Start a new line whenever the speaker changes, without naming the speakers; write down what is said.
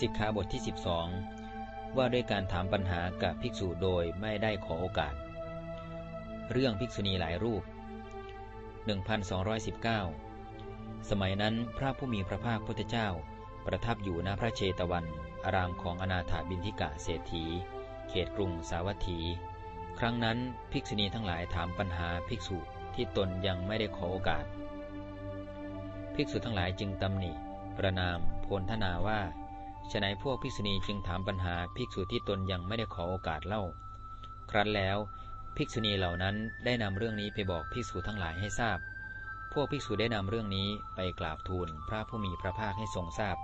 สิกขาบทที่ 12 ว่าด้วยการถามปัญหากับภิกษุโดยไม่ได้ขอโอกาส เรื่องภิกษุณีหลายรูป 1219 สมัยนั้นพระผู้มีพระภาคพุทธเจ้า ประทับอยู่ณพระเชตวัน อารามของอนาถาบินทิกะเศรษฐี เขตกรุงสาวัตถี ครั้งนั้นภิกษุณีทั้งหลายถามปัญหาภิกษุที่ตนยังไม่ได้ขอโอกาส ภิกษุทั้งหลายจึงตำหนิ ประนามโพลทนาว่า ฉนัยพวกภิกษุณีจึงถามปัญหาภิกษุที่ตนยังไม่ได้ขอโอกาสเล่า ครั้นแล้วภิกษุณีเหล่านั้นได้นำเรื่องนี้ไปบอกภิกษุทั้งหลายให้ทราบ พวกภิกษุได้นำเรื่องนี้ไปกราบทูลพระผู้มีพระภาคให้ทรงทราบ